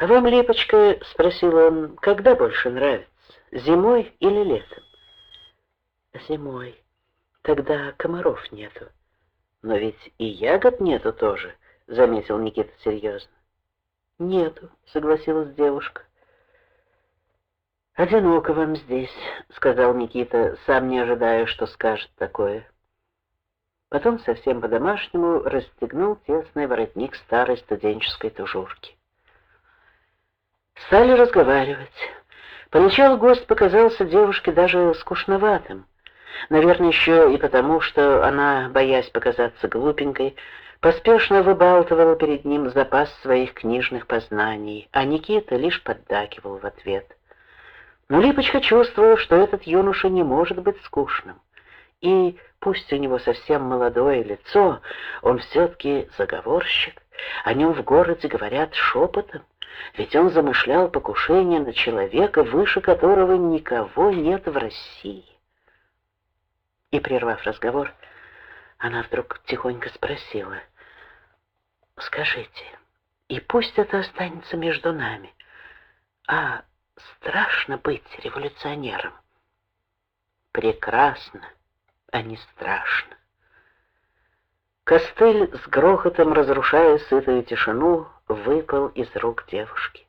«А вам, Липочка, — спросил он, — когда больше нравится, зимой или летом?» «Зимой. Тогда комаров нету». «Но ведь и ягод нету тоже», — заметил Никита серьезно. «Нету», — согласилась девушка. «Одиноко вам здесь», — сказал Никита, сам не ожидая, что скажет такое. Потом совсем по-домашнему расстегнул тесный воротник старой студенческой тужурки. Стали разговаривать. Поначалу гость показался девушке даже скучноватым. Наверное, еще и потому, что она, боясь показаться глупенькой, поспешно выбалтывала перед ним запас своих книжных познаний, а Никита лишь поддакивал в ответ. Но Липочка чувствовала, что этот юноша не может быть скучным. И пусть у него совсем молодое лицо, он все-таки заговорщик, о нем в городе говорят шепотом, ведь он замышлял покушение на человека, выше которого никого нет в России. И, прервав разговор, она вдруг тихонько спросила, «Скажите, и пусть это останется между нами, а страшно быть революционером?» «Прекрасно, а не страшно». Костыль с грохотом, разрушая сытую тишину, выпал из рук девушки.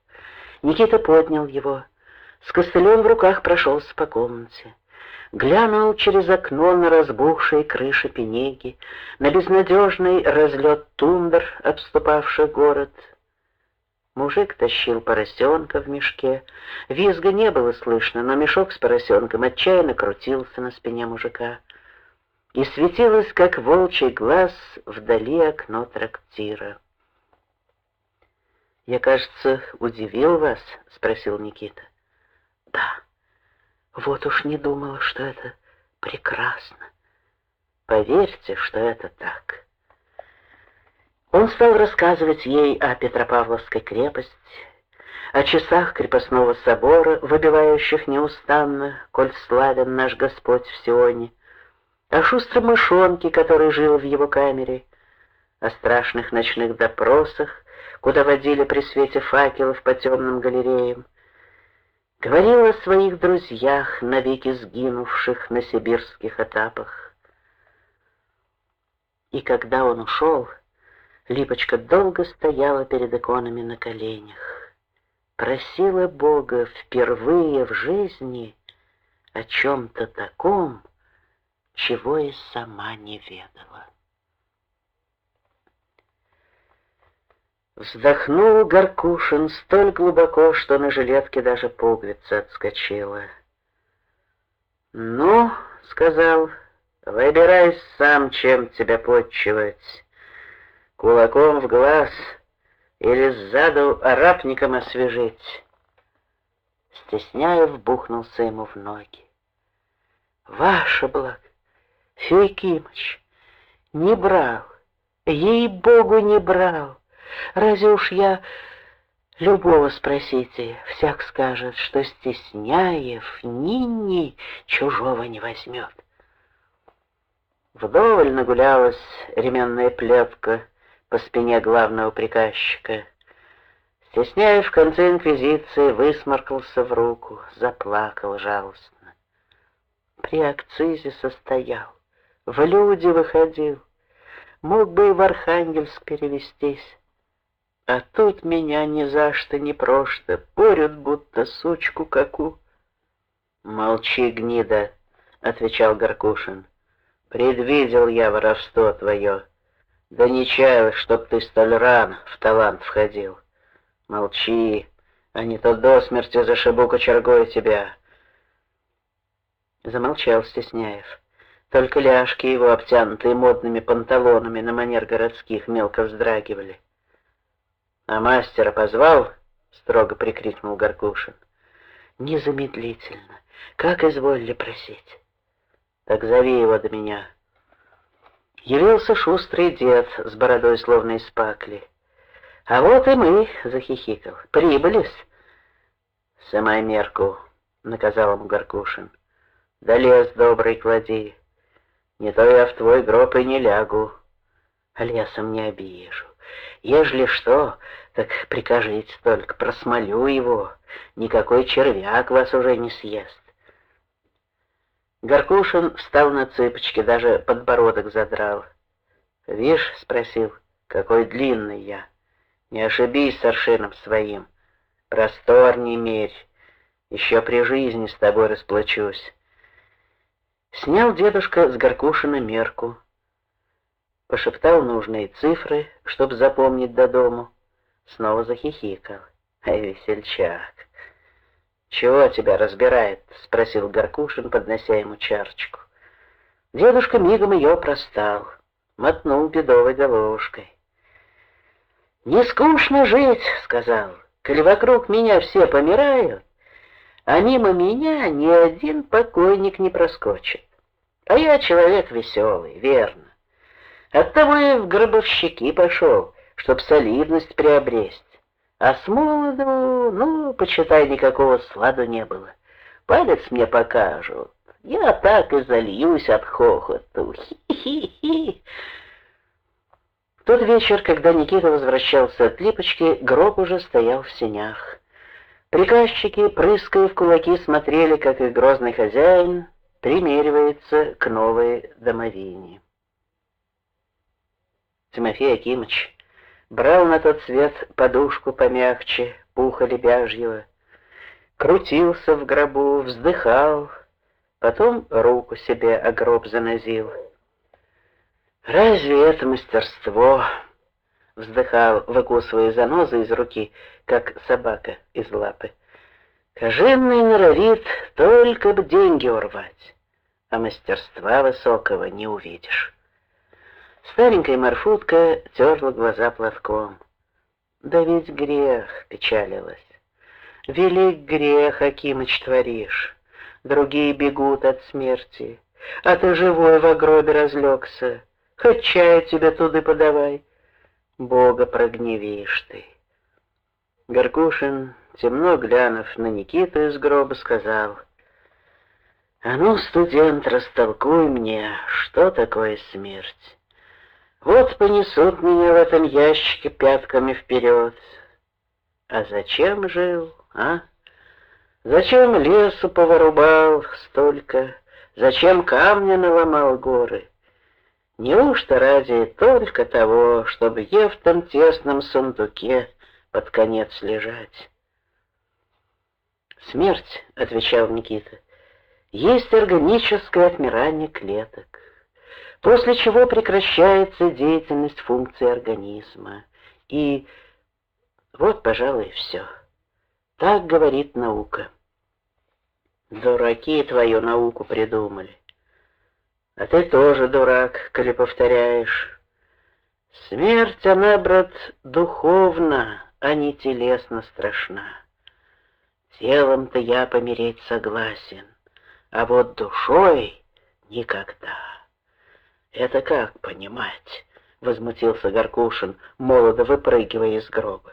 Никита поднял его, с костылем в руках прошелся по комнате. Глянул через окно на разбухшие крыши пенеги, на безнадежный разлет тундр, обступавший город. Мужик тащил поросенка в мешке. Визга не было слышно, но мешок с поросенком отчаянно крутился на спине мужика. И светилось, как волчий глаз, вдали окно трактира. «Я, кажется, удивил вас?» — спросил Никита. «Да, вот уж не думала, что это прекрасно. Поверьте, что это так». Он стал рассказывать ей о Петропавловской крепости, о часах крепостного собора, выбивающих неустанно, коль славен наш Господь в Сионе, о шустром мышонке, который жил в его камере, о страшных ночных допросах, куда водили при свете факелов по темным галереям, говорил о своих друзьях, навеки сгинувших на сибирских этапах. И когда он ушел, Липочка долго стояла перед иконами на коленях, просила Бога впервые в жизни о чем-то таком, чего и сама не ведала. Вздохнул Горкушин столь глубоко, что на жилетке даже пуговица отскочила. «Ну, — сказал, — выбирай сам, чем тебя подчивать, кулаком в глаз или сзаду арапником освежить». Стесняев бухнулся ему в ноги. «Ваше благо, Фекимыч, не брал, ей-богу, не брал. Разве уж я любого спросите, всяк скажет, что Стесняев ни-ни чужого не возьмет. Вдоволь нагулялась ременная плетка по спине главного приказчика. Стесняев в конце инквизиции высморкался в руку, заплакал жалостно. При акцизе состоял, в люди выходил, мог бы и в Архангельск перевестись. А тут меня ни за что не прошто, порют, будто сучку каку. «Молчи, гнида», — отвечал Горкушин. «Предвидел я воровство твое. Да не чаял, чтоб ты столь рано в талант входил. Молчи, а не то до смерти зашибу кочергой тебя». Замолчал Стесняев. Только ляжки его, обтянутые модными панталонами на манер городских, мелко вздрагивали. «А мастера позвал?» — строго прикрикнул Горкушин. «Незамедлительно. Как изволили просить?» «Так зови его до меня». Явился шустрый дед с бородой словно из пакли. «А вот и мы», — захихикал, — «прибылись». «Самай мерку», — наказал ему Горкушин. «Да лес добрый клади, не то я в твой гроб и не лягу, лесом не обижу. Ежели что, Так прикажите только, просмолю его, никакой червяк вас уже не съест. Горкушин встал на цыпочки, даже подбородок задрал. «Вишь?» — спросил, — «какой длинный я. Не ошибись с аршином своим. Простор не мерь, еще при жизни с тобой расплачусь». Снял дедушка с Горкушина мерку, пошептал нужные цифры, чтоб запомнить до дому, снова захихикал. Эй, весельчак! «Чего тебя разбирает?» — спросил Горкушин, поднося ему чарочку. Дедушка мигом ее простал, мотнул бедовой головушкой. «Не скучно жить», — сказал, — «коли вокруг меня все помирают, а мимо меня ни один покойник не проскочит. А я человек веселый, верно. Оттого и в гробовщики пошел, чтоб солидность приобресть. А с молоду, ну, почитай, никакого сладу не было. Палец мне покажут. Я так и зальюсь от хохоту. Хи-хи-хи. В тот вечер, когда Никита возвращался от Липочки, гроб уже стоял в сенях. Приказчики, прыская в кулаки, смотрели, как их грозный хозяин примеривается к новой домовине. Тимофей Акимович брал на тот свет подушку помягче, пуха лебяжьего, крутился в гробу, вздыхал, потом руку себе о гроб занозил. «Разве это мастерство?» — вздыхал, выкусывая занозы из руки, как собака из лапы. «Коженный норовит только б деньги урвать, а мастерства высокого не увидишь». Старенькая Марфутка терла глаза платком. «Да ведь грех!» — печалилась. «Велик грех, Акимыч, творишь. Другие бегут от смерти, а ты живой в гробе разлегся. Хоть чая тебе туды подавай. Бога прогневишь ты». Горкушин, темно глянув на Никиту из гроба, сказал, «А ну, студент, растолкуй мне, что такое смерть?» Вот понесут меня в этом ящике пятками вперед. А зачем жил, а? Зачем лесу повырубал столько? Зачем камня наломал горы? Неужто ради только того, чтобы я в том тесном сундуке под конец лежать? «Смерть», — отвечал Никита, — «есть органическое отмирание клеток после чего прекращается деятельность функций организма. И вот, пожалуй, все. Так говорит наука. Дураки твою науку придумали. А ты тоже дурак, коли повторяешь. Смерть, она, брат, духовна, а не телесно страшна. Телом-то я помереть согласен, а вот душой никогда. «Это как понимать?» — возмутился Горкушин, молодо выпрыгивая из гроба.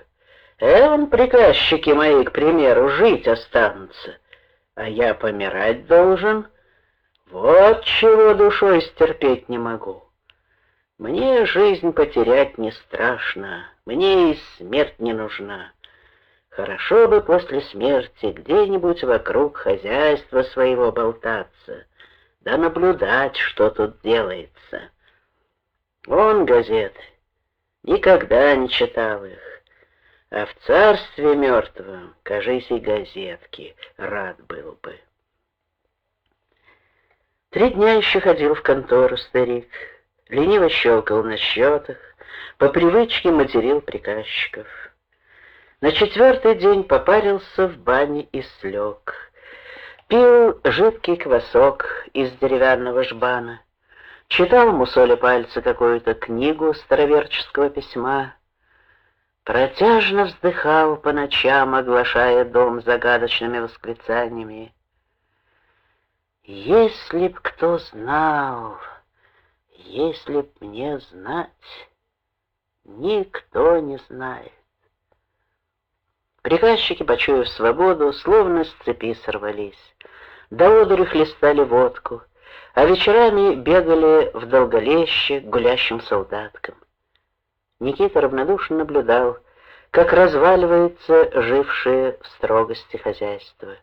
«Эван, приказчики мои, к примеру, жить останутся, а я помирать должен. Вот чего душой стерпеть не могу. Мне жизнь потерять не страшно, мне и смерть не нужна. Хорошо бы после смерти где-нибудь вокруг хозяйства своего болтаться» да наблюдать, что тут делается. Он газеты, никогда не читал их, а в царстве мертвом, кажись, и газетки рад был бы. Три дня еще ходил в контору старик, лениво щелкал на счетах, по привычке материл приказчиков. На четвертый день попарился в бане и слег — Пил жидкий квасок из деревянного жбана, читал мусоля пальцы какую-то книгу староверческого письма, протяжно вздыхал по ночам, оглашая дом загадочными восклицаниями. Если б кто знал, если б мне знать, никто не знает. Приказчики, почуяв свободу, словно с цепи сорвались. До одури хлестали водку, а вечерами бегали в долголеще к гулящим солдаткам. Никита равнодушно наблюдал, как разваливается жившее в строгости хозяйство.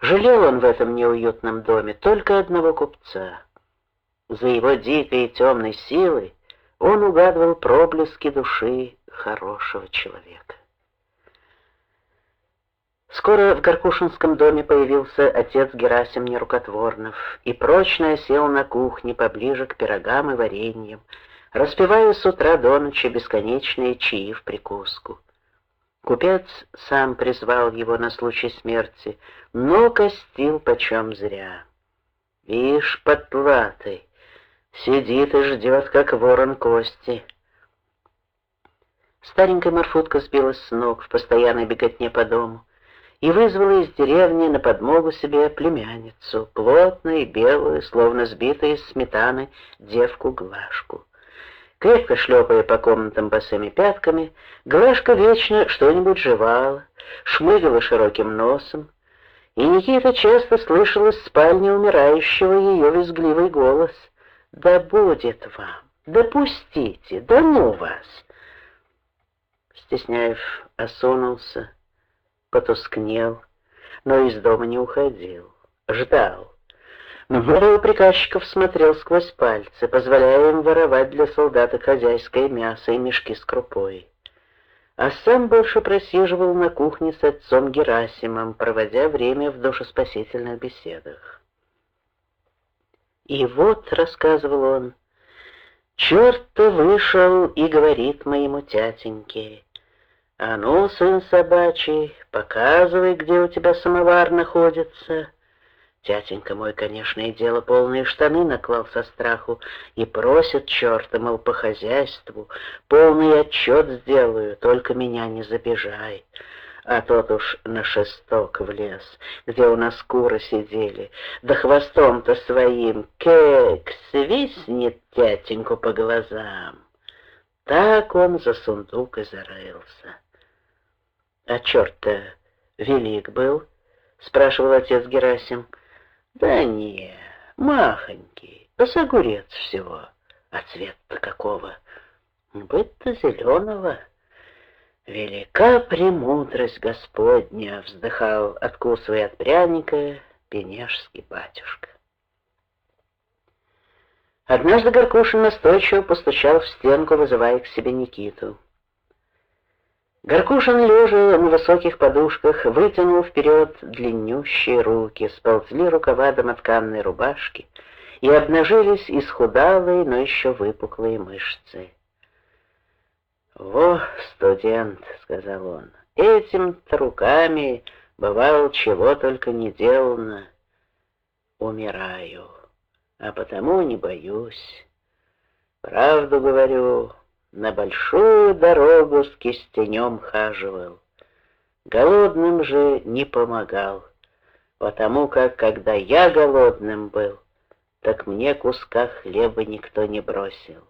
Жалел он в этом неуютном доме только одного купца. За его дикой и темной силой он угадывал проблески души хорошего человека. Скоро в Горкушинском доме появился отец Герасим Нерукотворнов и прочно сел на кухне поближе к пирогам и вареньям, распевая с утра до ночи бесконечные чаи в прикуску. Купец сам призвал его на случай смерти, но костил почем зря. Вишь, потлатый, сидит и ждет, как ворон кости. Старенькая Марфутка сбилась с ног в постоянной беготне по дому и вызвала из деревни на подмогу себе племянницу, плотную белую, словно сбитую из сметаны, девку-глажку. Крепко шлепая по комнатам босыми пятками, Глашка вечно что-нибудь жевала, шмыгала широким носом, и Никита часто слышал из спальни умирающего ее визгливый голос «Да будет вам! Да пустите! Да ну вас!» Стесняев осунулся, потускнел, но из дома не уходил, ждал. Двое приказчиков смотрел сквозь пальцы, позволяя им воровать для солдата хозяйское мясо и мешки с крупой. А сам больше просиживал на кухне с отцом Герасимом, проводя время в душеспасительных беседах. И вот, рассказывал он, черт-то вышел и говорит моему тятеньке, «А ну, сын собачий, показывай, где у тебя самовар находится». Тятенька мой, конечно, и дело полные штаны наклал со страху и просит черта, мол, по хозяйству, полный отчет сделаю, только меня не забежай. А тот уж на шесток влез, где у нас куры сидели, да хвостом-то своим кек свистнет тятеньку по глазам. Так он за сундук и зарылся. А черт-то велик был, спрашивал отец Герасим. Да не, махонький, да с огурец всего. А цвет-то какого? Быть-то зеленого. Велика премудрость Господня, вздыхал, откусывая от пряника, пенежский батюшка. Однажды Горкушин настойчиво постучал в стенку, вызывая к себе Никиту. Горкушин, лежа на высоких подушках, вытянул вперед длиннющие руки, сползли рукава домотканной рубашки и обнажились исхудалые, но еще выпуклые мышцы. «Во, студент», — сказал он, — «этим-то руками, бывало, чего только не делано. Умираю, а потому не боюсь. Правду говорю, на большую дорогу с кистенем хаживал. Голодным же не помогал, потому как, когда я голодным был, так мне куска хлеба никто не бросил.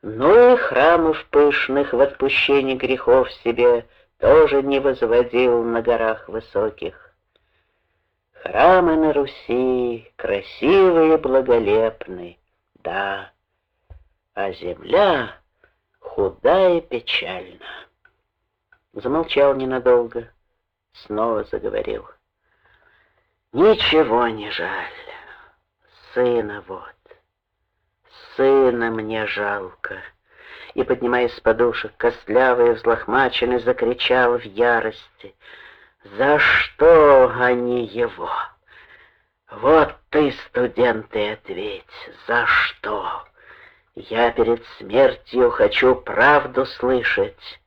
Ну и храмов пышных в отпущении грехов себе тоже не возводил на горах высоких. Храмы на Руси красивые и благолепны, да, а земля худая и печальна. Замолчал ненадолго, снова заговорил. Ничего не жаль, сына вот, сына мне жалко. И, поднимаясь с подушек, костлявый и взлохмаченный, закричал в ярости. «За что они его? Вот ты, студенты, ответь, за что?» Я перед смертью хочу правду слышать.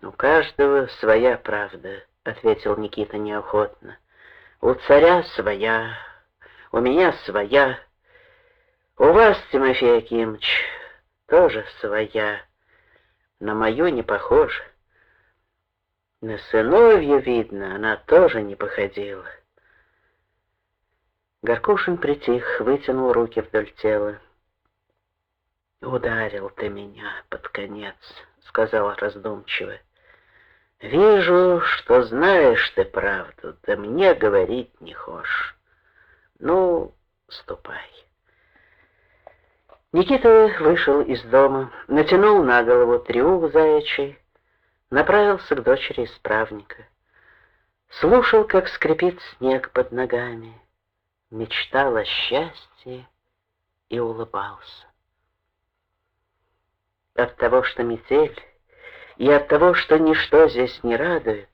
У каждого своя правда, ответил Никита неохотно. У царя своя, у меня своя. У вас, Тимофей Акимович, тоже своя. На мою не похожа. На сыновью, видно, она тоже не походила. Горкушин притих, вытянул руки вдоль тела. «Ударил ты меня под конец», — сказал раздумчиво. «Вижу, что знаешь ты правду, да мне говорить не хочешь. Ну, ступай». Никита вышел из дома, натянул на голову трюк заячий, направился к дочери исправника. Слушал, как скрипит снег под ногами, мечтал о счастье и улыбался. От того, что метель, и от того, что ничто здесь не радует,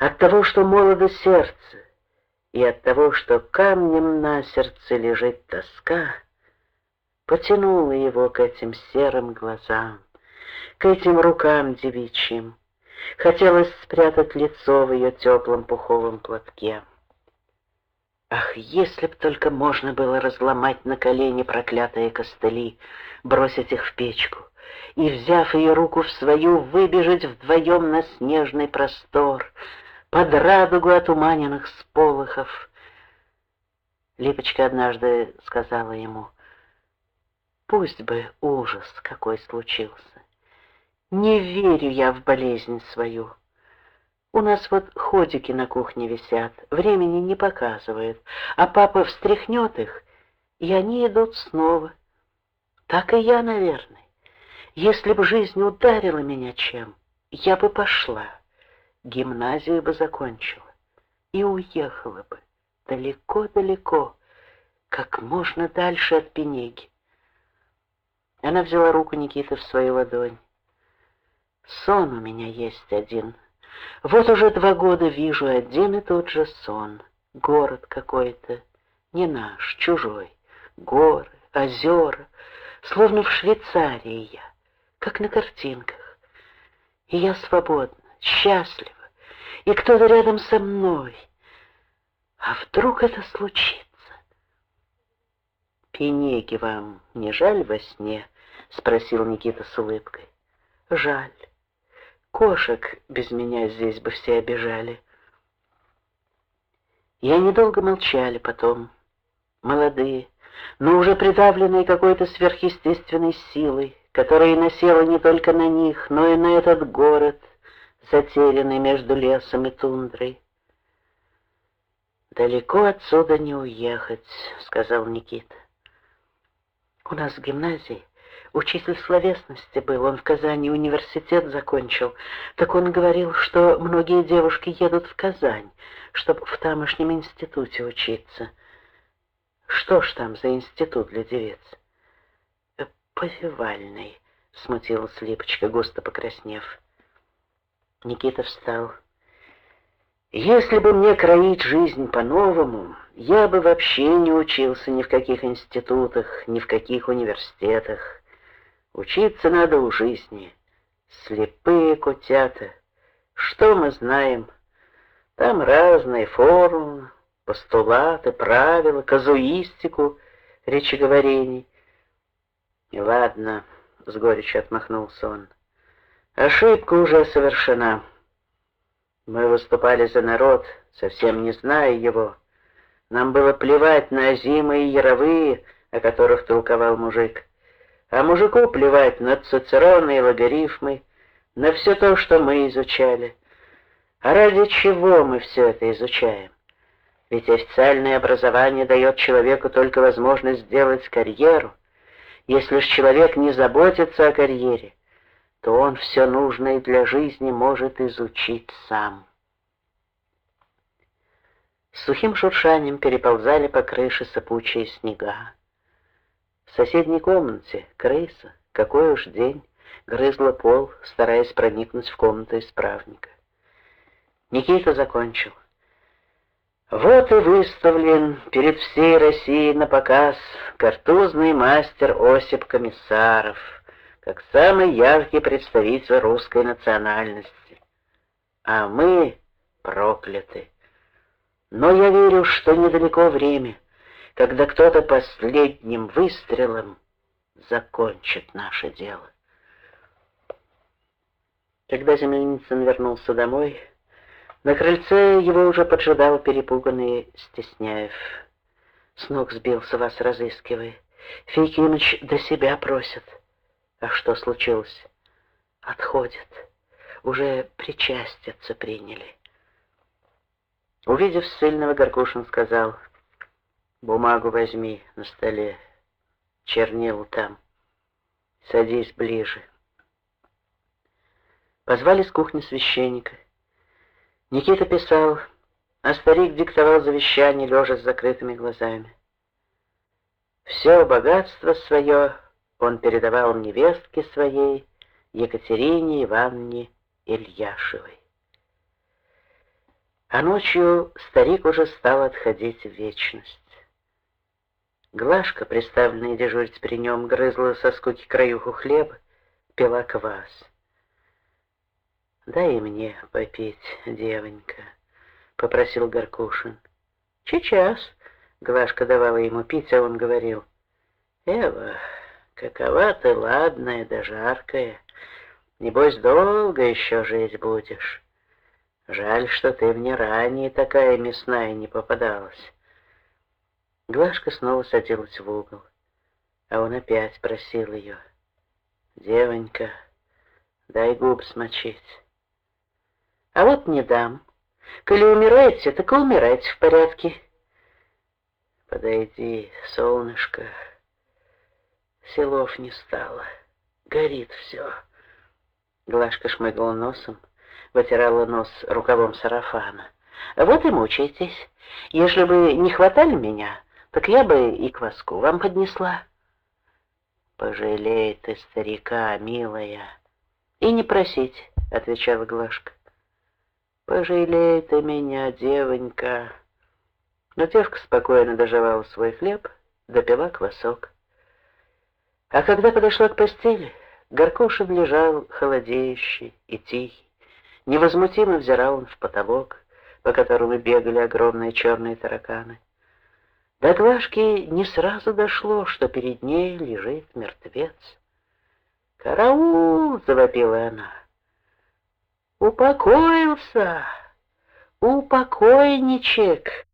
от того, что молодо сердце, и от того, что камнем на сердце лежит тоска, потянула его к этим серым глазам, к этим рукам девичьим. Хотелось спрятать лицо в ее теплом пуховом платке. Ах, если б только можно было разломать на колени проклятые костыли, бросить их в печку, и, взяв ее руку в свою, выбежать вдвоем на снежный простор, под радугу отуманенных сполохов. Липочка однажды сказала ему, «Пусть бы ужас какой случился. Не верю я в болезнь свою. У нас вот ходики на кухне висят, времени не показывает, а папа встряхнет их, и они идут снова. Так и я, наверное. Если бы жизнь ударила меня чем, я бы пошла, гимназию бы закончила и уехала бы далеко-далеко, как можно дальше от Пенеги. Она взяла руку Никиты в свою ладонь. Сон у меня есть один. Вот уже два года вижу один и тот же сон. Город какой-то, не наш, чужой. Горы, озера, словно в Швейцарии я как на картинках. И я свободна, счастлива, и кто-то рядом со мной. А вдруг это случится? «Пенеги вам не жаль во сне?» — спросил Никита с улыбкой. «Жаль. Кошек без меня здесь бы все обижали». И они долго молчали потом, молодые, но уже придавленные какой-то сверхъестественной силой, которая насела не только на них, но и на этот город, затерянный между лесом и тундрой. «Далеко отсюда не уехать», — сказал Никита. «У нас в гимназии учитель словесности был, он в Казани университет закончил. Так он говорил, что многие девушки едут в Казань, чтобы в тамошнем институте учиться. Что ж там за институт для девиц?» повивальной», — смутилась Липочка, густо покраснев. Никита встал. «Если бы мне кроить жизнь по-новому, я бы вообще не учился ни в каких институтах, ни в каких университетах. Учиться надо у жизни. Слепые котята. Что мы знаем? Там разные формулы, постулаты, правила, казуистику речеговорений. «Ладно», — с горечью отмахнулся он, — «ошибка уже совершена. Мы выступали за народ, совсем не зная его. Нам было плевать на зимы и яровые, о которых толковал мужик, а мужику плевать на цицероны и логарифмы, на все то, что мы изучали. А ради чего мы все это изучаем? Ведь официальное образование дает человеку только возможность сделать карьеру, если ж человек не заботится о карьере, то он все нужное для жизни может изучить сам. С сухим шуршанием переползали по крыше сыпучие снега. В соседней комнате крыса, какой уж день, грызла пол, стараясь проникнуть в комнату исправника. Никита закончил. Вот и выставлен перед всей Россией на показ картузный мастер Осип Комиссаров, как самый яркий представитель русской национальности. А мы прокляты. Но я верю, что недалеко время, когда кто-то последним выстрелом закончит наше дело. Когда Земляницын вернулся домой, на крыльце его уже поджидал перепуганный Стесняев. С ног сбился вас разыскивая. Фейкимыч до себя просит. А что случилось? Отходит. Уже причаститься приняли. Увидев ссыльного, Горкушин сказал, «Бумагу возьми на столе. чернил там. Садись ближе. Позвали с кухни священника. Никита писал, а старик диктовал завещание, лежа с закрытыми глазами. Все богатство свое он передавал невестке своей, Екатерине Ивановне Ильяшевой. А ночью старик уже стал отходить в вечность. Глашка, приставленная дежурить при нем, грызла со скуки краюху хлеба, пила квас. «Дай мне попить, девонька», — попросил Горкушин. «Сейчас», — Глашка давала ему пить, а он говорил. «Эва, какова ты ладная да жаркая, небось долго еще жить будешь. Жаль, что ты мне ранее такая мясная не попадалась». Глашка снова садилась в угол, а он опять просил ее. «Девонька, дай губ смочить». «А вот не дам. Коли умираете, так и умирайте в порядке». «Подойди, солнышко. Селов не стало. Горит все». Глашка шмыгала носом, вытирала нос рукавом сарафана. «Вот и мучайтесь. Если бы не хватали меня, так я бы и кваску вам поднесла. Пожалей ты старика, милая. И не просить, отвечала Глашка. Пожалей ты меня, девонька. Но девка спокойно доживала свой хлеб, допила квасок. А когда подошла к постели, Горкушин лежал холодеющий и тихий. Невозмутимо взирал он в потолок, по которому бегали огромные черные тараканы. До не сразу дошло, что перед ней лежит мертвец. «Караул!» — завопила она. «Упокоился! Упокойничек!»